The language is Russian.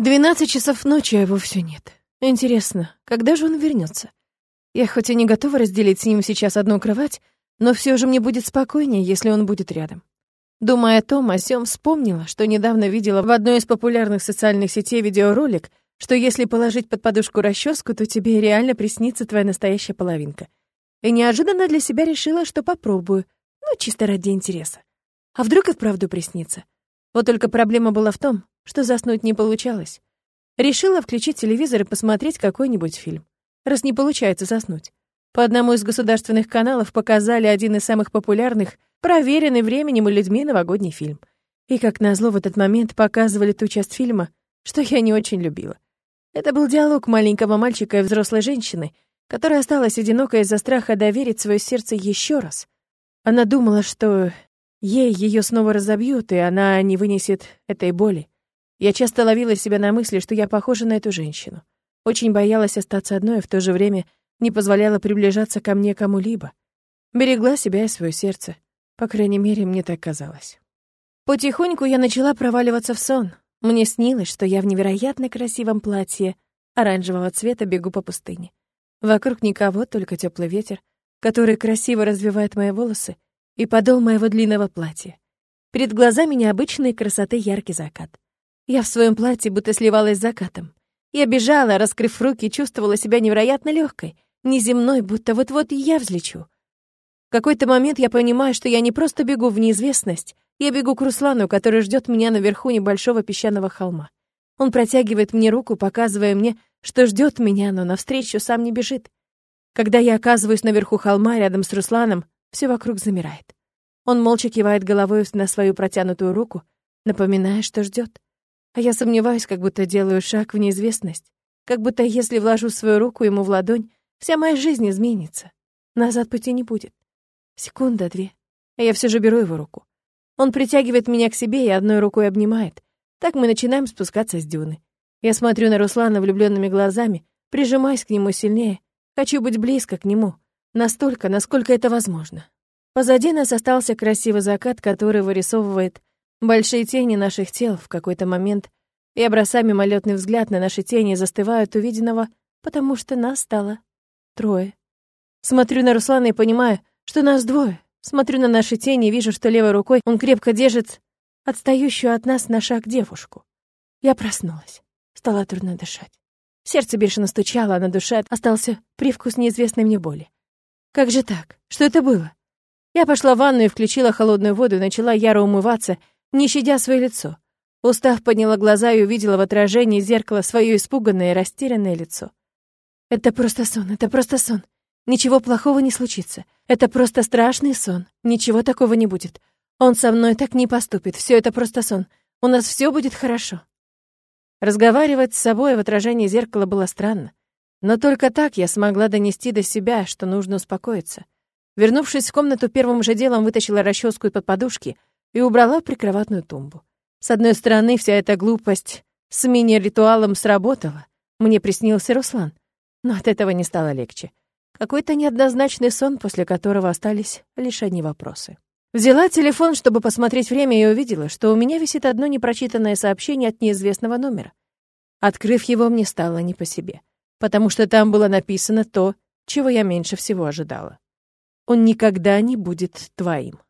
Двенадцать часов ночи, а его все нет. Интересно, когда же он вернется? Я хоть и не готова разделить с ним сейчас одну кровать, но все же мне будет спокойнее, если он будет рядом. Думая о том, о сём вспомнила, что недавно видела в одной из популярных социальных сетей видеоролик, что если положить под подушку расческу, то тебе реально приснится твоя настоящая половинка. И неожиданно для себя решила, что попробую, ну, чисто ради интереса. А вдруг и вправду приснится? Вот только проблема была в том, что заснуть не получалось. Решила включить телевизор и посмотреть какой-нибудь фильм. Раз не получается заснуть. По одному из государственных каналов показали один из самых популярных, проверенный временем и людьми новогодний фильм. И, как назло, в этот момент показывали ту часть фильма, что я не очень любила. Это был диалог маленького мальчика и взрослой женщины, которая осталась одинокой из-за страха доверить свое сердце еще раз. Она думала, что ей ее снова разобьют, и она не вынесет этой боли. Я часто ловила себя на мысли, что я похожа на эту женщину. Очень боялась остаться одной, и в то же время не позволяла приближаться ко мне кому-либо. Берегла себя и свое сердце. По крайней мере, мне так казалось. Потихоньку я начала проваливаться в сон. Мне снилось, что я в невероятно красивом платье оранжевого цвета бегу по пустыне. Вокруг никого, только теплый ветер, который красиво развивает мои волосы и подол моего длинного платья. Перед глазами необычной красоты яркий закат. Я в своем платье будто сливалась с закатом. Я бежала, раскрыв руки, чувствовала себя невероятно легкой, неземной, будто вот-вот я взлечу. В какой-то момент я понимаю, что я не просто бегу в неизвестность, я бегу к Руслану, который ждет меня наверху небольшого песчаного холма. Он протягивает мне руку, показывая мне, что ждет меня, но навстречу сам не бежит. Когда я оказываюсь наверху холма рядом с Русланом, все вокруг замирает. Он молча кивает головой на свою протянутую руку, напоминая, что ждет. А я сомневаюсь, как будто делаю шаг в неизвестность. Как будто если вложу свою руку ему в ладонь, вся моя жизнь изменится. Назад пути не будет. Секунда, две. А я все же беру его руку. Он притягивает меня к себе и одной рукой обнимает. Так мы начинаем спускаться с дюны. Я смотрю на Руслана влюбленными глазами, прижимаюсь к нему сильнее. Хочу быть близко к нему. Настолько, насколько это возможно. Позади нас остался красивый закат, который вырисовывает Большие тени наших тел в какой-то момент я бросаю мимолетный взгляд на наши тени застывают увиденного, потому что нас стало трое. Смотрю на Руслана и понимаю, что нас двое. Смотрю на наши тени и вижу, что левой рукой он крепко держит отстающую от нас на шаг девушку. Я проснулась. Стало трудно дышать. Сердце бешено стучало, а на душе остался привкус неизвестной мне боли. Как же так? Что это было? Я пошла в ванную и включила холодную воду начала яро умываться, не щадя свое лицо. Устав подняла глаза и увидела в отражении зеркала свое испуганное и растерянное лицо. «Это просто сон, это просто сон. Ничего плохого не случится. Это просто страшный сон. Ничего такого не будет. Он со мной так не поступит. Все это просто сон. У нас все будет хорошо». Разговаривать с собой в отражении зеркала было странно. Но только так я смогла донести до себя, что нужно успокоиться. Вернувшись в комнату, первым же делом вытащила расческу из-под подушки — и убрала прикроватную тумбу. С одной стороны, вся эта глупость с мини-ритуалом сработала. Мне приснился Руслан. Но от этого не стало легче. Какой-то неоднозначный сон, после которого остались лишь одни вопросы. Взяла телефон, чтобы посмотреть время, и увидела, что у меня висит одно непрочитанное сообщение от неизвестного номера. Открыв его, мне стало не по себе, потому что там было написано то, чего я меньше всего ожидала. Он никогда не будет твоим.